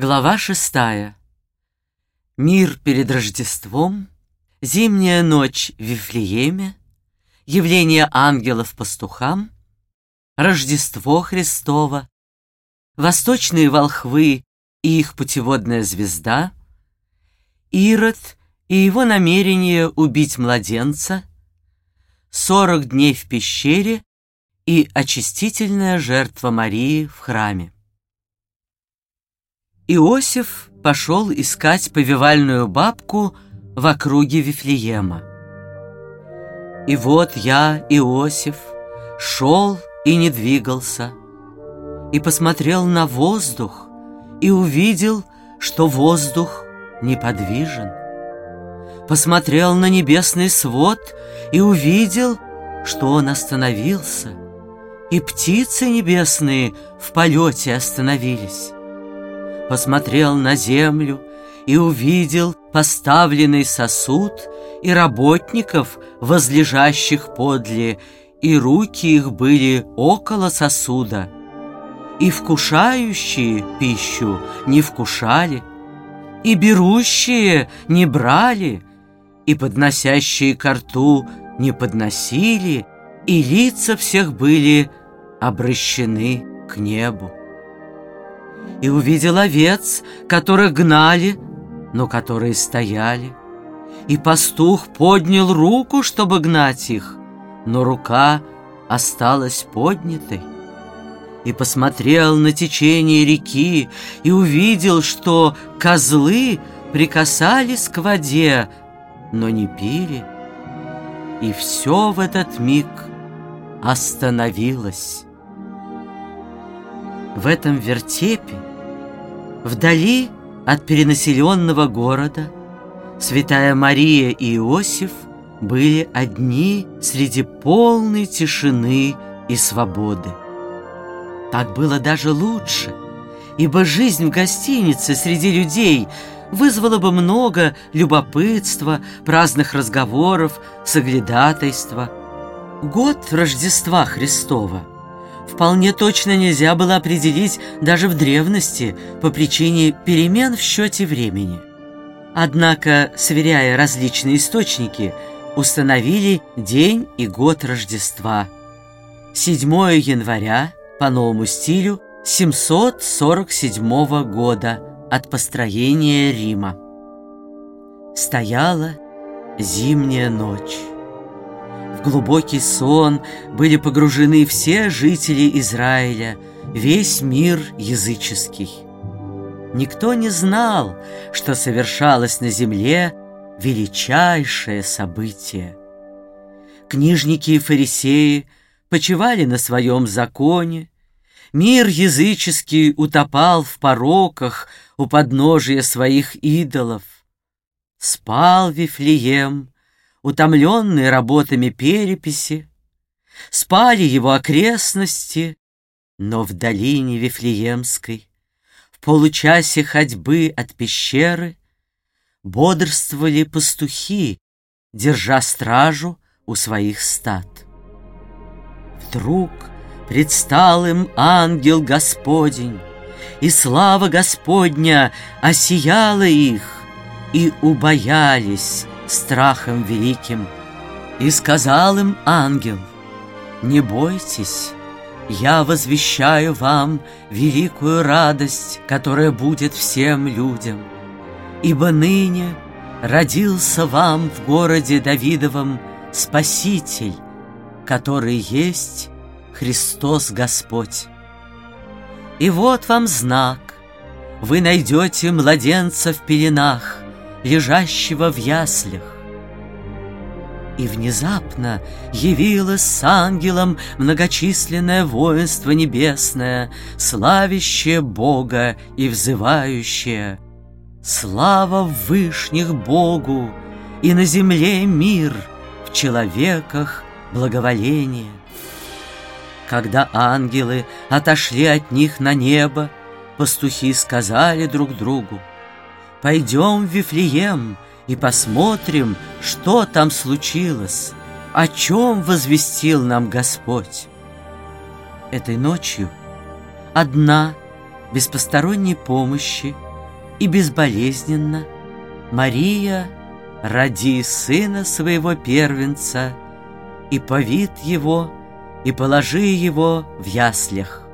Глава шестая. Мир перед Рождеством, зимняя ночь в Вифлееме, явление ангелов пастухам, Рождество Христово, восточные волхвы и их путеводная звезда, Ирод и его намерение убить младенца, сорок дней в пещере и очистительная жертва Марии в храме. Иосиф пошел искать повивальную бабку в округе Вифлеема. И вот я, Иосиф, шел и не двигался, и посмотрел на воздух, и увидел, что воздух неподвижен. Посмотрел на небесный свод и увидел, что он остановился, и птицы небесные в полете остановились посмотрел на землю и увидел поставленный сосуд и работников, возлежащих подле, и руки их были около сосуда, и вкушающие пищу не вкушали, и берущие не брали, и подносящие ко рту не подносили, и лица всех были обращены к небу и увидел овец, которых гнали, но которые стояли. И пастух поднял руку, чтобы гнать их, но рука осталась поднятой. И посмотрел на течение реки и увидел, что козлы прикасались к воде, но не пили. И все в этот миг остановилось. В этом вертепе Вдали от перенаселенного города Святая Мария и Иосиф были одни среди полной тишины и свободы. Так было даже лучше, ибо жизнь в гостинице среди людей вызвала бы много любопытства, праздных разговоров, соглядатайства. Год Рождества Христова — вполне точно нельзя было определить даже в древности по причине перемен в счете времени. Однако, сверяя различные источники, установили день и год Рождества. 7 января по новому стилю 747 года от построения Рима. Стояла зимняя ночь. В глубокий сон были погружены все жители Израиля, весь мир языческий. Никто не знал, что совершалось на земле величайшее событие. Книжники и фарисеи почивали на своем законе, мир языческий утопал в пороках у подножия своих идолов. Спал Вифлеем, утомленный работами переписи, спали его окрестности, но в долине Вифлеемской, в получасе ходьбы от пещеры, бодрствовали пастухи, держа стражу у своих стад. Вдруг предстал им ангел Господень, и слава Господня осияла их, и убоялись страхом великим. И сказал им ангел, «Не бойтесь, я возвещаю вам великую радость, которая будет всем людям. Ибо ныне родился вам в городе Давидовом Спаситель, который есть Христос Господь. И вот вам знак, вы найдете младенца в пеленах, лежащего в яслях. И внезапно явилось с ангелом многочисленное воинство небесное, славящее Бога и взывающее. Слава в вышних Богу, и на земле мир, в человеках благоволение. Когда ангелы отошли от них на небо, пастухи сказали друг другу, Пойдем в Вифлеем и посмотрим, что там случилось, о чем возвестил нам Господь. Этой ночью одна, без посторонней помощи, и безболезненно, Мария, роди сына своего первенца, и повид его, и положи его в яслях.